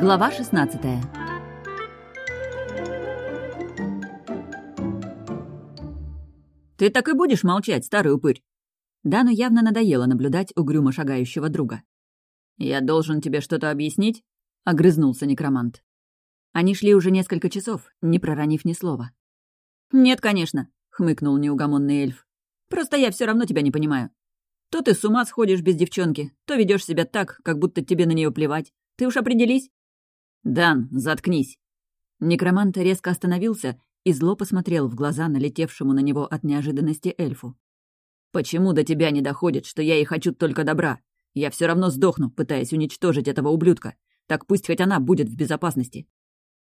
Глава 16 «Ты так и будешь молчать, старый упырь?» Дану явно надоело наблюдать угрюмо шагающего друга. «Я должен тебе что-то объяснить?» — огрызнулся некромант. Они шли уже несколько часов, не проронив ни слова. «Нет, конечно», — хмыкнул неугомонный эльф. «Просто я все равно тебя не понимаю. То ты с ума сходишь без девчонки, то ведешь себя так, как будто тебе на нее плевать. Ты уж определись?» «Дан, заткнись!» Некромант резко остановился и зло посмотрел в глаза налетевшему на него от неожиданности эльфу. «Почему до тебя не доходит, что я ей хочу только добра? Я все равно сдохну, пытаясь уничтожить этого ублюдка. Так пусть хоть она будет в безопасности.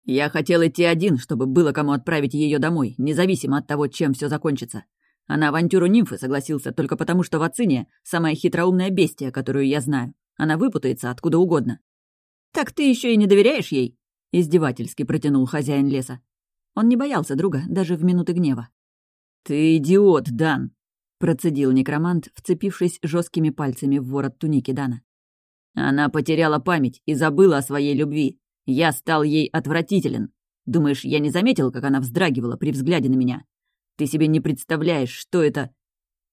Я хотел идти один, чтобы было кому отправить ее домой, независимо от того, чем все закончится. А на авантюру нимфы согласился только потому, что Вациния — самая хитроумная бестия, которую я знаю. Она выпутается откуда угодно. «Так ты еще и не доверяешь ей?» — издевательски протянул хозяин леса. Он не боялся друга даже в минуты гнева. «Ты идиот, Дан!» — процедил некромант, вцепившись жесткими пальцами в ворот туники Дана. «Она потеряла память и забыла о своей любви. Я стал ей отвратителен. Думаешь, я не заметил, как она вздрагивала при взгляде на меня? Ты себе не представляешь, что это...»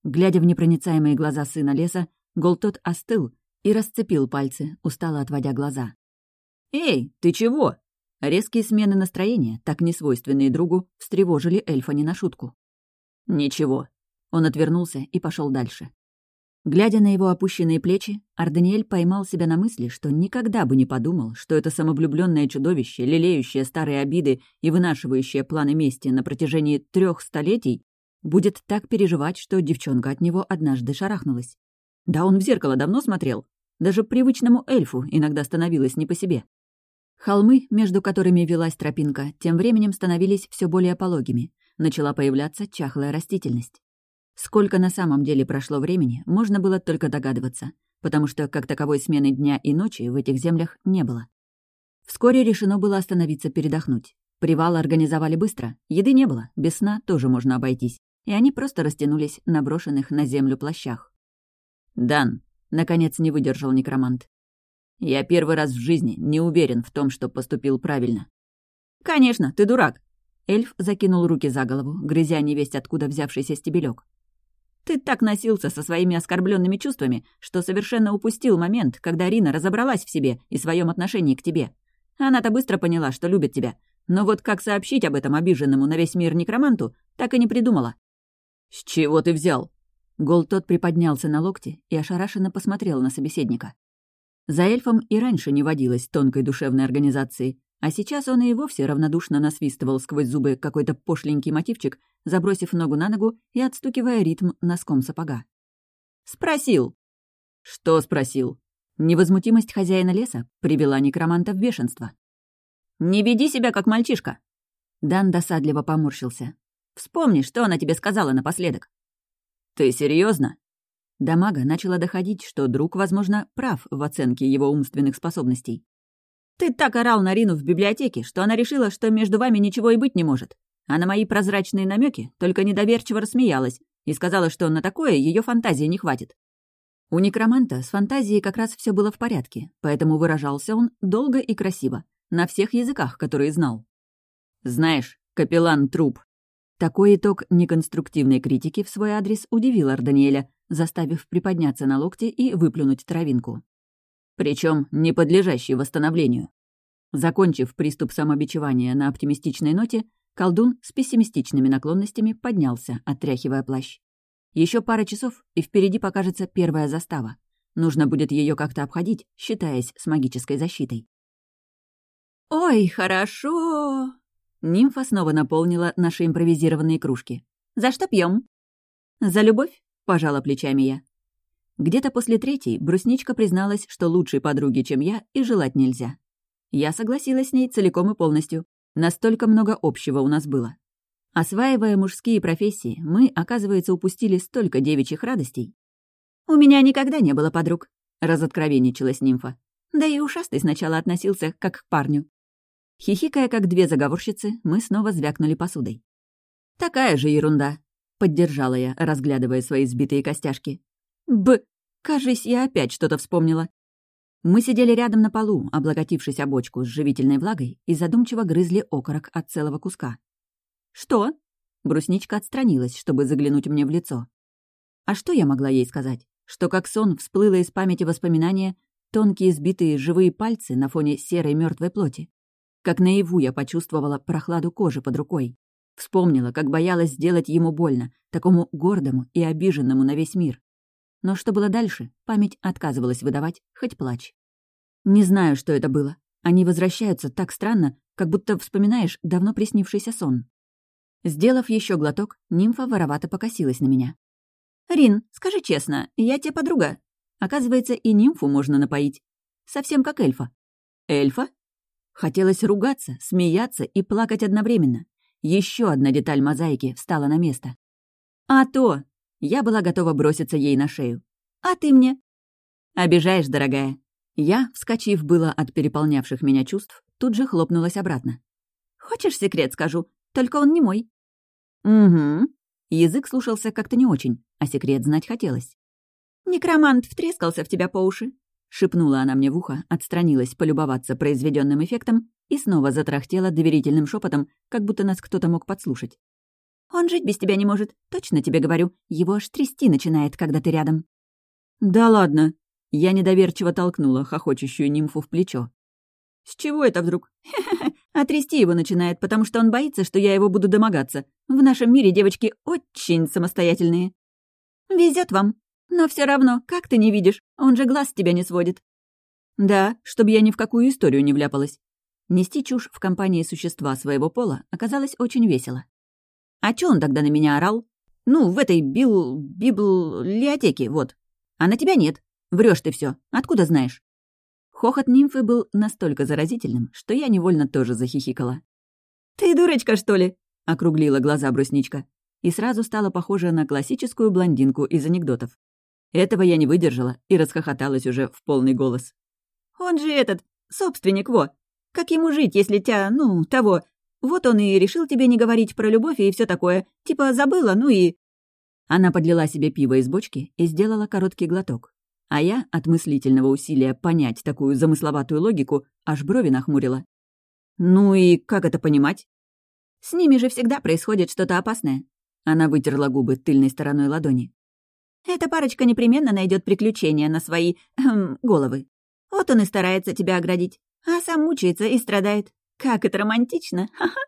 Глядя в непроницаемые глаза сына леса, Голтот остыл и расцепил пальцы, устало отводя глаза. «Эй, ты чего?» Резкие смены настроения, так несвойственные другу, встревожили эльфа не на шутку. «Ничего». Он отвернулся и пошел дальше. Глядя на его опущенные плечи, Арданиэль поймал себя на мысли, что никогда бы не подумал, что это самовлюбленное чудовище, лелеющее старые обиды и вынашивающее планы мести на протяжении трех столетий, будет так переживать, что девчонка от него однажды шарахнулась. Да он в зеркало давно смотрел. Даже привычному эльфу иногда становилось не по себе. Холмы, между которыми велась тропинка, тем временем становились все более пологими. Начала появляться чахлая растительность. Сколько на самом деле прошло времени, можно было только догадываться, потому что как таковой смены дня и ночи в этих землях не было. Вскоре решено было остановиться передохнуть. Привал организовали быстро, еды не было, без сна тоже можно обойтись, и они просто растянулись на брошенных на землю плащах. «Дан», — наконец не выдержал некромант, — «я первый раз в жизни не уверен в том, что поступил правильно». «Конечно, ты дурак», Эльф закинул руки за голову, грызя невесть откуда взявшийся стебелек. Ты так носился со своими оскорбленными чувствами, что совершенно упустил момент, когда Рина разобралась в себе и своем отношении к тебе. Она-то быстро поняла, что любит тебя. Но вот как сообщить об этом обиженному на весь мир некроманту, так и не придумала. «С чего ты взял?» Гол тот приподнялся на локте и ошарашенно посмотрел на собеседника. За эльфом и раньше не водилось тонкой душевной организации, а сейчас он и вовсе равнодушно насвистывал сквозь зубы какой-то пошленький мотивчик, забросив ногу на ногу и отстукивая ритм носком сапога. «Спросил». «Что спросил?» Невозмутимость хозяина леса привела некроманта в бешенство. «Не веди себя, как мальчишка!» Дан досадливо поморщился. «Вспомни, что она тебе сказала напоследок». «Ты серьезно? До мага начало доходить, что друг, возможно, прав в оценке его умственных способностей. Ты так орал на Рину в библиотеке, что она решила, что между вами ничего и быть не может. А на мои прозрачные намеки только недоверчиво рассмеялась и сказала, что на такое ее фантазии не хватит. У некроманта с фантазией как раз все было в порядке, поэтому выражался он долго и красиво, на всех языках, которые знал. «Знаешь, капеллан труп». Такой итог неконструктивной критики в свой адрес удивил Арданиэля, заставив приподняться на локте и выплюнуть травинку причем не подлежащий восстановлению. Закончив приступ самобичевания на оптимистичной ноте, колдун с пессимистичными наклонностями поднялся, отряхивая плащ. Еще пара часов, и впереди покажется первая застава. Нужно будет ее как-то обходить, считаясь с магической защитой. «Ой, хорошо!» Нимфа снова наполнила наши импровизированные кружки. «За что пьем? «За любовь?» — пожала плечами я. Где-то после третьей брусничка призналась, что лучшей подруги, чем я, и желать нельзя. Я согласилась с ней целиком и полностью. Настолько много общего у нас было. Осваивая мужские профессии, мы, оказывается, упустили столько девичьих радостей. «У меня никогда не было подруг», — разоткровенничалась нимфа. Да и ушастый сначала относился как к парню. Хихикая, как две заговорщицы, мы снова звякнули посудой. «Такая же ерунда», — поддержала я, разглядывая свои сбитые костяшки. Б. Кажись, я опять что-то вспомнила. Мы сидели рядом на полу, облокотившись о бочку с живительной влагой, и задумчиво грызли окорок от целого куска. «Что?» Брусничка отстранилась, чтобы заглянуть мне в лицо. А что я могла ей сказать? Что как сон всплыло из памяти воспоминания тонкие сбитые живые пальцы на фоне серой мертвой плоти. Как наяву я почувствовала прохладу кожи под рукой. Вспомнила, как боялась сделать ему больно, такому гордому и обиженному на весь мир. Но что было дальше, память отказывалась выдавать, хоть плачь. Не знаю, что это было. Они возвращаются так странно, как будто вспоминаешь давно приснившийся сон. Сделав еще глоток, нимфа воровато покосилась на меня. «Рин, скажи честно, я тебе подруга. Оказывается, и нимфу можно напоить. Совсем как эльфа». «Эльфа?» Хотелось ругаться, смеяться и плакать одновременно. Еще одна деталь мозаики встала на место. «А то!» Я была готова броситься ей на шею. «А ты мне?» «Обижаешь, дорогая». Я, вскочив было от переполнявших меня чувств, тут же хлопнулась обратно. «Хочешь секрет скажу? Только он не мой». «Угу». Язык слушался как-то не очень, а секрет знать хотелось. «Некромант втрескался в тебя по уши», — шепнула она мне в ухо, отстранилась полюбоваться произведенным эффектом и снова затрахтела доверительным шепотом, как будто нас кто-то мог подслушать. «Он жить без тебя не может, точно тебе говорю. Его аж трясти начинает, когда ты рядом». «Да ладно!» Я недоверчиво толкнула хохочущую нимфу в плечо. «С чего это вдруг? А трясти его начинает, потому что он боится, что я его буду домогаться. В нашем мире девочки очень самостоятельные». Везет вам. Но все равно, как ты не видишь? Он же глаз тебя не сводит». «Да, чтобы я ни в какую историю не вляпалась». Нести чушь в компании существа своего пола оказалось очень весело. «А чё он тогда на меня орал? Ну, в этой бил... библиотеке, вот. А на тебя нет. Врешь ты все. Откуда знаешь?» Хохот нимфы был настолько заразительным, что я невольно тоже захихикала. «Ты дурочка, что ли?» — округлила глаза брусничка. И сразу стала похожа на классическую блондинку из анекдотов. Этого я не выдержала и расхохоталась уже в полный голос. «Он же этот, собственник, во! Как ему жить, если тебя, ну, того? Вот он и решил тебе не говорить про любовь и все такое. Типа забыла, ну и...» Она подлила себе пиво из бочки и сделала короткий глоток. А я от мыслительного усилия понять такую замысловатую логику аж брови нахмурила. «Ну и как это понимать?» «С ними же всегда происходит что-то опасное». Она вытерла губы тыльной стороной ладони. «Эта парочка непременно найдет приключения на свои... Эм, головы. Вот он и старается тебя оградить, а сам мучается и страдает. Как это романтично! Ха-ха!»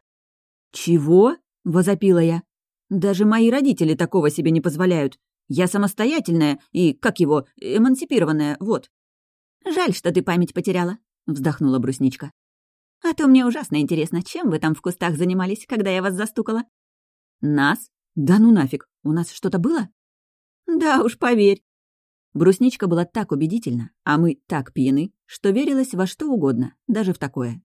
«Чего?» — возопила я. «Даже мои родители такого себе не позволяют. Я самостоятельная и, как его, эмансипированная, вот». «Жаль, что ты память потеряла», — вздохнула брусничка. «А то мне ужасно интересно, чем вы там в кустах занимались, когда я вас застукала?» «Нас? Да ну нафиг, у нас что-то было?» «Да уж, поверь». Брусничка была так убедительна, а мы так пьяны, что верилось во что угодно, даже в такое.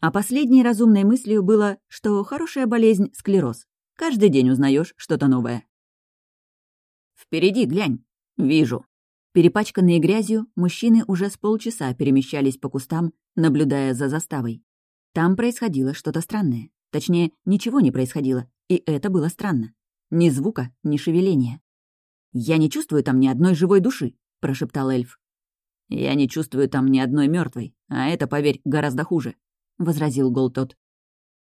А последней разумной мыслью было, что хорошая болезнь — склероз. Каждый день узнаешь что-то новое. «Впереди, глянь!» «Вижу». Перепачканные грязью, мужчины уже с полчаса перемещались по кустам, наблюдая за заставой. Там происходило что-то странное. Точнее, ничего не происходило, и это было странно. Ни звука, ни шевеления. «Я не чувствую там ни одной живой души», — прошептал эльф. «Я не чувствую там ни одной мертвой, а это, поверь, гораздо хуже», — возразил Голтот.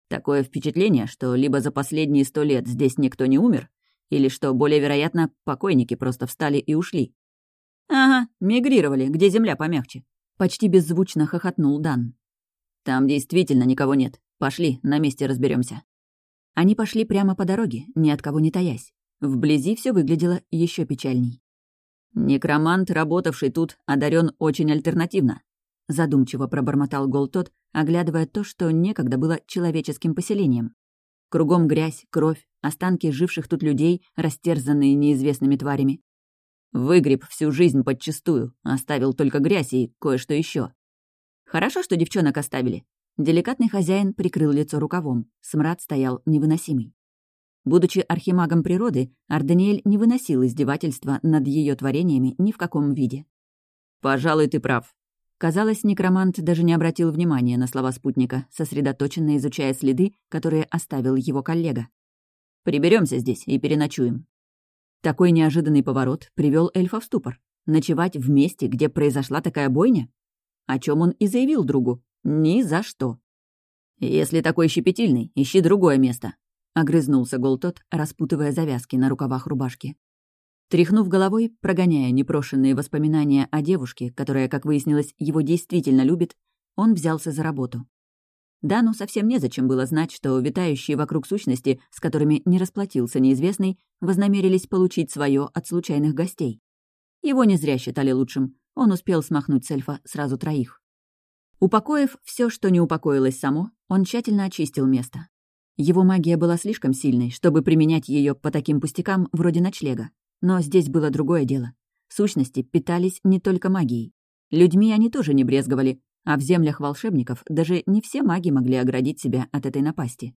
«Такое впечатление, что либо за последние сто лет здесь никто не умер, или, что более вероятно, покойники просто встали и ушли. «Ага, мигрировали, где земля помягче», — почти беззвучно хохотнул Дан. «Там действительно никого нет. Пошли, на месте разберемся. Они пошли прямо по дороге, ни от кого не таясь. Вблизи все выглядело еще печальней. «Некромант, работавший тут, одарен очень альтернативно», — задумчиво пробормотал Голтот, оглядывая то, что некогда было человеческим поселением. Кругом грязь, кровь, останки живших тут людей, растерзанные неизвестными тварями. Выгреб всю жизнь подчистую, оставил только грязь и кое-что еще. Хорошо, что девчонок оставили. Деликатный хозяин прикрыл лицо рукавом, смрад стоял невыносимый. Будучи архимагом природы, Арданиэль не выносил издевательства над ее творениями ни в каком виде. «Пожалуй, ты прав», Казалось, некромант даже не обратил внимания на слова спутника, сосредоточенно изучая следы, которые оставил его коллега. Приберемся здесь и переночуем». Такой неожиданный поворот привел эльфа в ступор. Ночевать в месте, где произошла такая бойня? о чем он и заявил другу. Ни за что. «Если такой щепетильный, ищи другое место», — огрызнулся Голтот, распутывая завязки на рукавах рубашки. Тряхнув головой, прогоняя непрошенные воспоминания о девушке, которая, как выяснилось, его действительно любит, он взялся за работу. Дану совсем незачем было знать, что витающие вокруг сущности, с которыми не расплатился неизвестный, вознамерились получить свое от случайных гостей. Его не зря считали лучшим, он успел смахнуть с эльфа сразу троих. Упокоив все, что не упокоилось само, он тщательно очистил место. Его магия была слишком сильной, чтобы применять ее по таким пустякам вроде ночлега. Но здесь было другое дело. Сущности питались не только магией. Людьми они тоже не брезговали, а в землях волшебников даже не все маги могли оградить себя от этой напасти.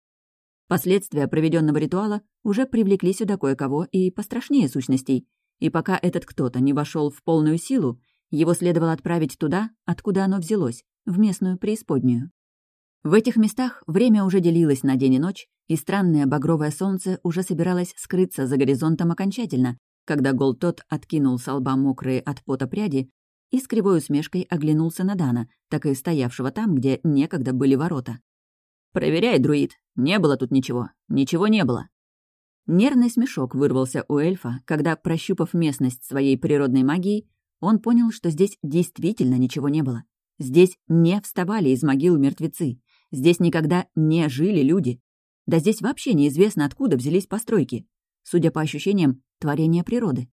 Последствия проведенного ритуала уже привлекли сюда кое-кого и пострашнее сущностей, и пока этот кто-то не вошел в полную силу, его следовало отправить туда, откуда оно взялось, в местную преисподнюю. В этих местах время уже делилось на день и ночь, и странное багровое солнце уже собиралось скрыться за горизонтом окончательно, когда Голтот откинул с лба мокрые от пота пряди и с кривой усмешкой оглянулся на Дана, так и стоявшего там, где некогда были ворота. «Проверяй, друид. Не было тут ничего. Ничего не было». Нервный смешок вырвался у эльфа, когда, прощупав местность своей природной магией, он понял, что здесь действительно ничего не было. Здесь не вставали из могил мертвецы. Здесь никогда не жили люди. Да здесь вообще неизвестно, откуда взялись постройки. Судя по ощущениям, творение природы.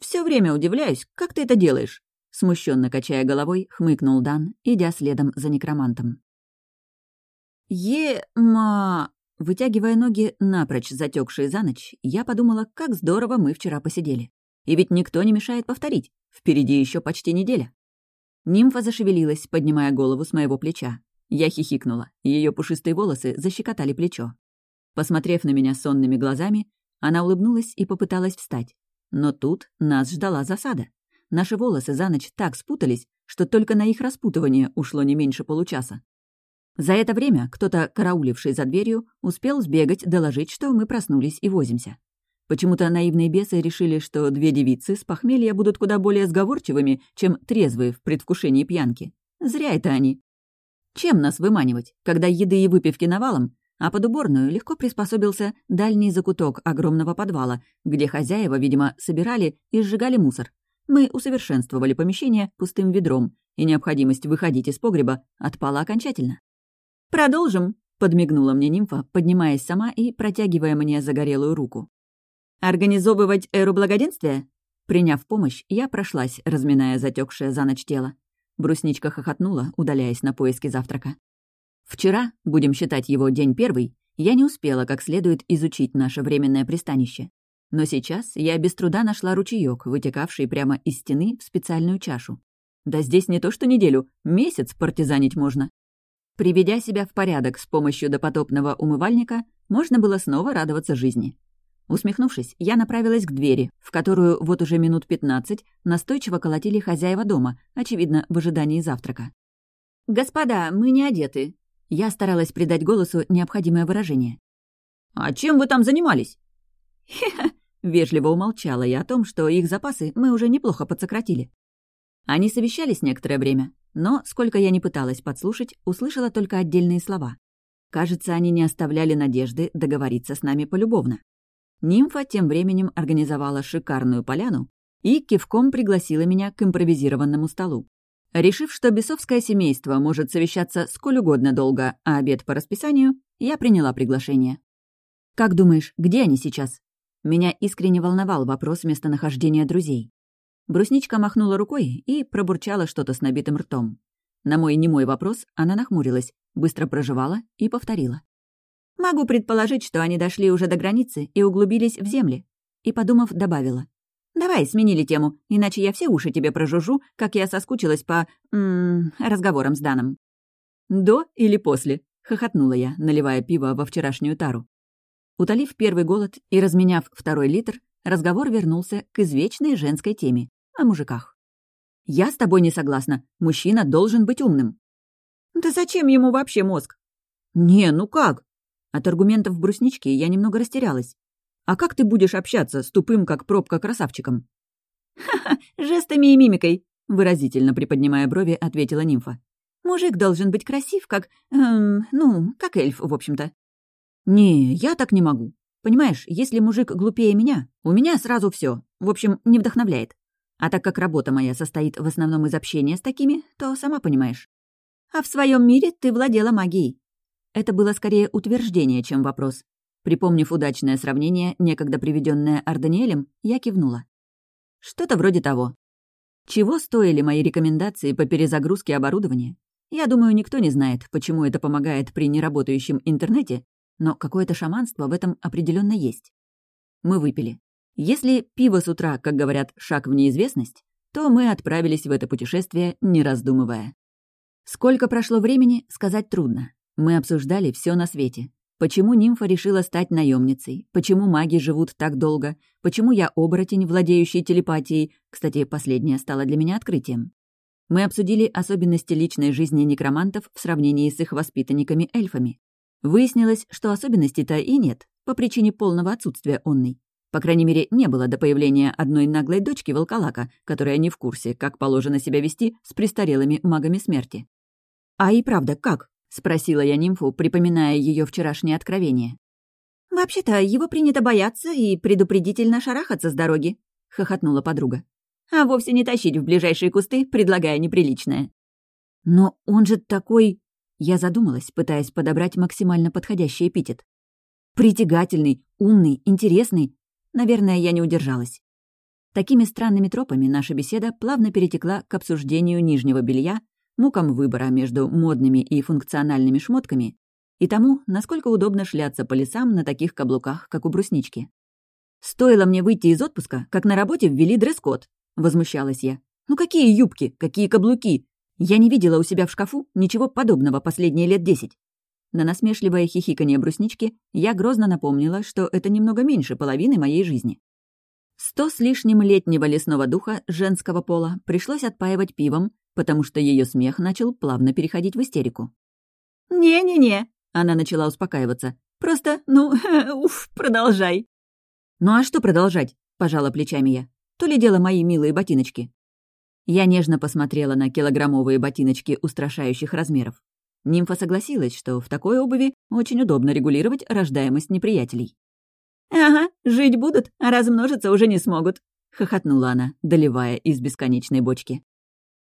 Все время удивляюсь, как ты это делаешь?» Смущенно качая головой, хмыкнул Дан, идя следом за некромантом. «Е-ма...» Вытягивая ноги, напрочь затекшие за ночь, я подумала, как здорово мы вчера посидели. И ведь никто не мешает повторить. Впереди еще почти неделя. Нимфа зашевелилась, поднимая голову с моего плеча. Я хихикнула. Ее пушистые волосы защекотали плечо. Посмотрев на меня сонными глазами, она улыбнулась и попыталась встать. Но тут нас ждала засада. Наши волосы за ночь так спутались, что только на их распутывание ушло не меньше получаса. За это время кто-то, карауливший за дверью, успел сбегать, доложить, что мы проснулись и возимся. Почему-то наивные бесы решили, что две девицы с похмелья будут куда более сговорчивыми, чем трезвые в предвкушении пьянки. Зря это они. Чем нас выманивать, когда еды и выпивки навалом, а под уборную легко приспособился дальний закуток огромного подвала, где хозяева, видимо, собирали и сжигали мусор. Мы усовершенствовали помещение пустым ведром, и необходимость выходить из погреба отпала окончательно. «Продолжим», — подмигнула мне нимфа, поднимаясь сама и протягивая мне загорелую руку. «Организовывать эру благоденствия?» Приняв помощь, я прошлась, разминая затекшее за ночь тело. Брусничка хохотнула, удаляясь на поиски завтрака. Вчера, будем считать его день первый, я не успела как следует изучить наше временное пристанище. Но сейчас я без труда нашла ручеёк, вытекавший прямо из стены в специальную чашу. Да здесь не то что неделю, месяц партизанить можно. Приведя себя в порядок с помощью допотопного умывальника, можно было снова радоваться жизни. Усмехнувшись, я направилась к двери, в которую вот уже минут пятнадцать настойчиво колотили хозяева дома, очевидно, в ожидании завтрака. «Господа, мы не одеты». Я старалась придать голосу необходимое выражение. «А чем вы там занимались?» «Хе-хе, Вежливо умолчала я о том, что их запасы мы уже неплохо подсократили. Они совещались некоторое время, но, сколько я не пыталась подслушать, услышала только отдельные слова. Кажется, они не оставляли надежды договориться с нами полюбовно. Нимфа тем временем организовала шикарную поляну и кивком пригласила меня к импровизированному столу. Решив, что бесовское семейство может совещаться сколь угодно долго, а обед по расписанию, я приняла приглашение. «Как думаешь, где они сейчас?» Меня искренне волновал вопрос местонахождения друзей. Брусничка махнула рукой и пробурчала что-то с набитым ртом. На мой немой вопрос она нахмурилась, быстро проживала и повторила. «Могу предположить, что они дошли уже до границы и углубились в земли». И, подумав, добавила. «Давай, сменили тему, иначе я все уши тебе прожужжу, как я соскучилась по... М -м, разговорам с Даном». «До или после?» — хохотнула я, наливая пиво во вчерашнюю тару. Утолив первый голод и разменяв второй литр, разговор вернулся к извечной женской теме — о мужиках. «Я с тобой не согласна. Мужчина должен быть умным». «Да зачем ему вообще мозг?» «Не, ну как?» От аргументов бруснички я немного растерялась. «А как ты будешь общаться с тупым, как пробка, красавчиком?» «Ха-ха, жестами и мимикой», — выразительно приподнимая брови, ответила нимфа. «Мужик должен быть красив, как... Эм, ну, как эльф, в общем-то». «Не, я так не могу. Понимаешь, если мужик глупее меня, у меня сразу все. В общем, не вдохновляет. А так как работа моя состоит в основном из общения с такими, то сама понимаешь. А в своем мире ты владела магией. Это было скорее утверждение, чем вопрос. Припомнив удачное сравнение, некогда приведенное Арданиэлем, я кивнула. Что-то вроде того. Чего стоили мои рекомендации по перезагрузке оборудования? Я думаю, никто не знает, почему это помогает при неработающем интернете, но какое-то шаманство в этом определенно есть. Мы выпили. Если пиво с утра, как говорят, шаг в неизвестность, то мы отправились в это путешествие, не раздумывая. Сколько прошло времени, сказать трудно. Мы обсуждали все на свете. Почему нимфа решила стать наемницей? Почему маги живут так долго? Почему я оборотень, владеющий телепатией? Кстати, последнее стало для меня открытием. Мы обсудили особенности личной жизни некромантов в сравнении с их воспитанниками-эльфами. Выяснилось, что особенностей-то и нет, по причине полного отсутствия онной. По крайней мере, не было до появления одной наглой дочки волколака, которая не в курсе, как положено себя вести с престарелыми магами смерти. «А и правда, как?» — спросила я нимфу, припоминая ее вчерашнее откровение. «Вообще-то его принято бояться и предупредительно шарахаться с дороги», — хохотнула подруга. «А вовсе не тащить в ближайшие кусты, предлагая неприличное». «Но он же такой...» Я задумалась, пытаясь подобрать максимально подходящий эпитет. «Притягательный, умный, интересный, Наверное, я не удержалась. Такими странными тропами наша беседа плавно перетекла к обсуждению нижнего белья, мукам выбора между модными и функциональными шмотками и тому, насколько удобно шляться по лесам на таких каблуках, как у бруснички. «Стоило мне выйти из отпуска, как на работе ввели дресс-код», — возмущалась я. «Ну какие юбки, какие каблуки? Я не видела у себя в шкафу ничего подобного последние лет десять. На насмешливое хихиканье бруснички я грозно напомнила, что это немного меньше половины моей жизни. Сто с лишним летнего лесного духа женского пола пришлось отпаивать пивом, потому что ее смех начал плавно переходить в истерику. «Не-не-не», — она начала успокаиваться. «Просто, ну, уф, продолжай». «Ну а что продолжать?» — пожала плечами я. «То ли дело мои милые ботиночки». Я нежно посмотрела на килограммовые ботиночки устрашающих размеров. Нимфа согласилась, что в такой обуви очень удобно регулировать рождаемость неприятелей. «Ага, жить будут, а размножиться уже не смогут», — хохотнула она, доливая из бесконечной бочки.